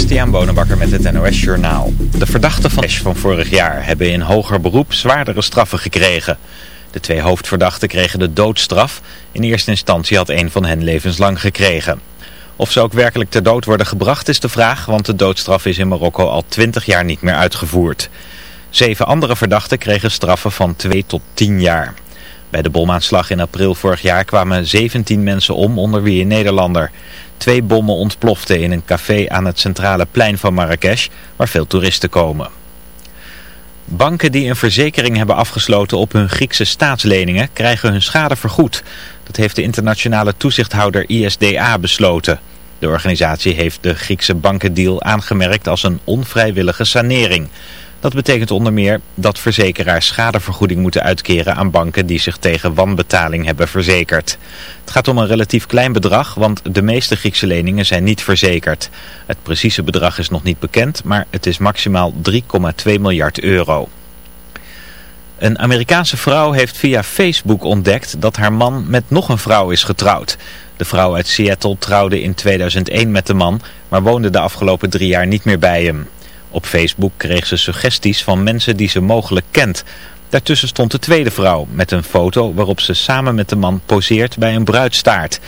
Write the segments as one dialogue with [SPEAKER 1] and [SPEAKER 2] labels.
[SPEAKER 1] Christian Bonenbakker met het NOS Journaal. De verdachten van van vorig jaar hebben in hoger beroep zwaardere straffen gekregen. De twee hoofdverdachten kregen de doodstraf. In eerste instantie had een van hen levenslang gekregen. Of ze ook werkelijk ter dood worden gebracht is de vraag, want de doodstraf is in Marokko al 20 jaar niet meer uitgevoerd. Zeven andere verdachten kregen straffen van 2 tot 10 jaar. Bij de bomaanslag in april vorig jaar kwamen 17 mensen om, onder wie een Nederlander. Twee bommen ontploften in een café aan het centrale plein van Marrakesh, waar veel toeristen komen. Banken die een verzekering hebben afgesloten op hun Griekse staatsleningen krijgen hun schade vergoed. Dat heeft de internationale toezichthouder ISDA besloten. De organisatie heeft de Griekse bankendeal aangemerkt als een onvrijwillige sanering. Dat betekent onder meer dat verzekeraars schadevergoeding moeten uitkeren aan banken die zich tegen wanbetaling hebben verzekerd. Het gaat om een relatief klein bedrag, want de meeste Griekse leningen zijn niet verzekerd. Het precieze bedrag is nog niet bekend, maar het is maximaal 3,2 miljard euro. Een Amerikaanse vrouw heeft via Facebook ontdekt dat haar man met nog een vrouw is getrouwd. De vrouw uit Seattle trouwde in 2001 met de man, maar woonde de afgelopen drie jaar niet meer bij hem. Op Facebook kreeg ze suggesties van mensen die ze mogelijk kent. Daartussen stond de tweede vrouw met een foto waarop ze samen met de man poseert bij een bruidstaart.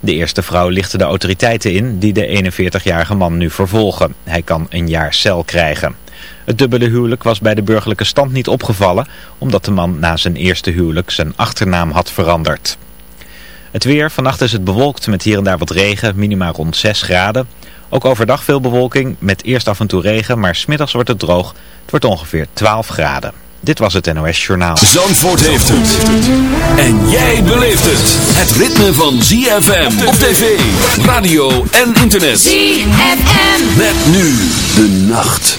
[SPEAKER 1] De eerste vrouw lichtte de autoriteiten in die de 41-jarige man nu vervolgen. Hij kan een jaar cel krijgen. Het dubbele huwelijk was bij de burgerlijke stand niet opgevallen, omdat de man na zijn eerste huwelijk zijn achternaam had veranderd. Het weer, vannacht is het bewolkt met hier en daar wat regen, minima rond 6 graden. Ook overdag veel bewolking, met eerst af en toe regen, maar smiddags wordt het droog. Het wordt ongeveer 12 graden. Dit was het NOS Journaal.
[SPEAKER 2] Zandvoort heeft het. En jij beleeft het. Het ritme van ZFM op tv, radio en internet.
[SPEAKER 3] ZFM.
[SPEAKER 2] Met nu de nacht.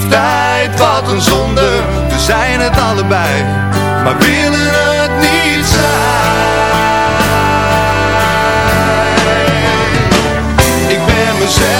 [SPEAKER 4] verliefdheid, wat een zonde. We zijn het allebei, maar willen het niet zijn. Ik ben mezelf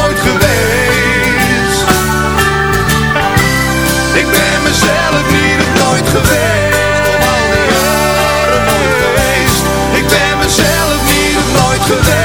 [SPEAKER 4] Ik ben mezelf niet op nooit geweest. Al die jaren geweest Ik ben mezelf niet op nooit geweest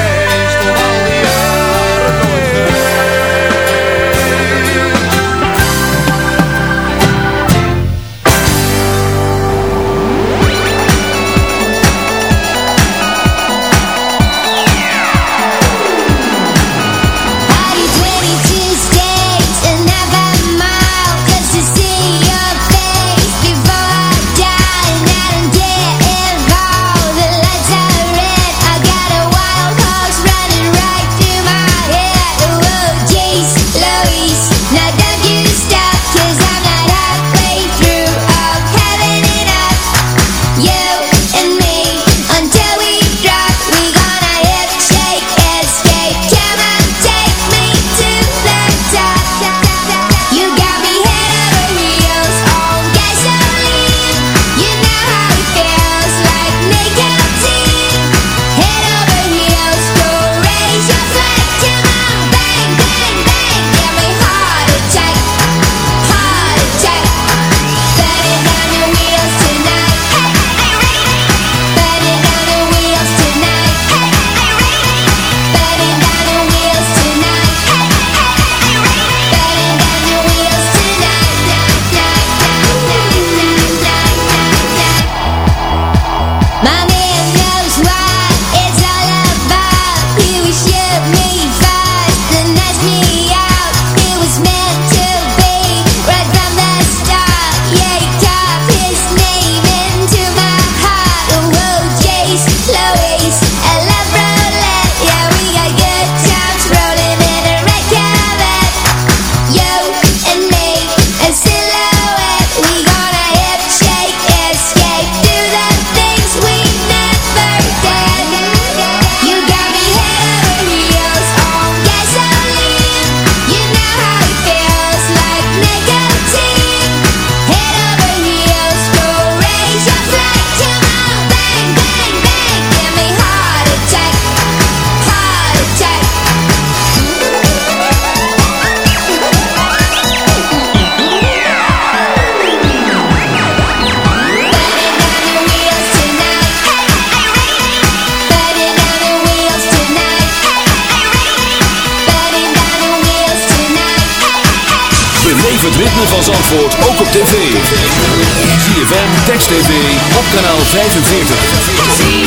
[SPEAKER 5] TV, op kanaal 45.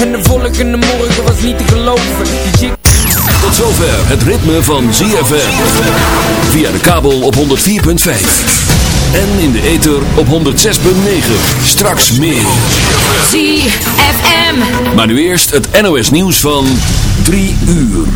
[SPEAKER 5] en de volgende morgen was niet te geloven.
[SPEAKER 6] Tot zover het ritme van ZFM Via de kabel op 104.5 En in de ether op 106.9 Straks meer.
[SPEAKER 7] ZFM
[SPEAKER 6] Maar nu eerst het NOS nieuws van 3 uur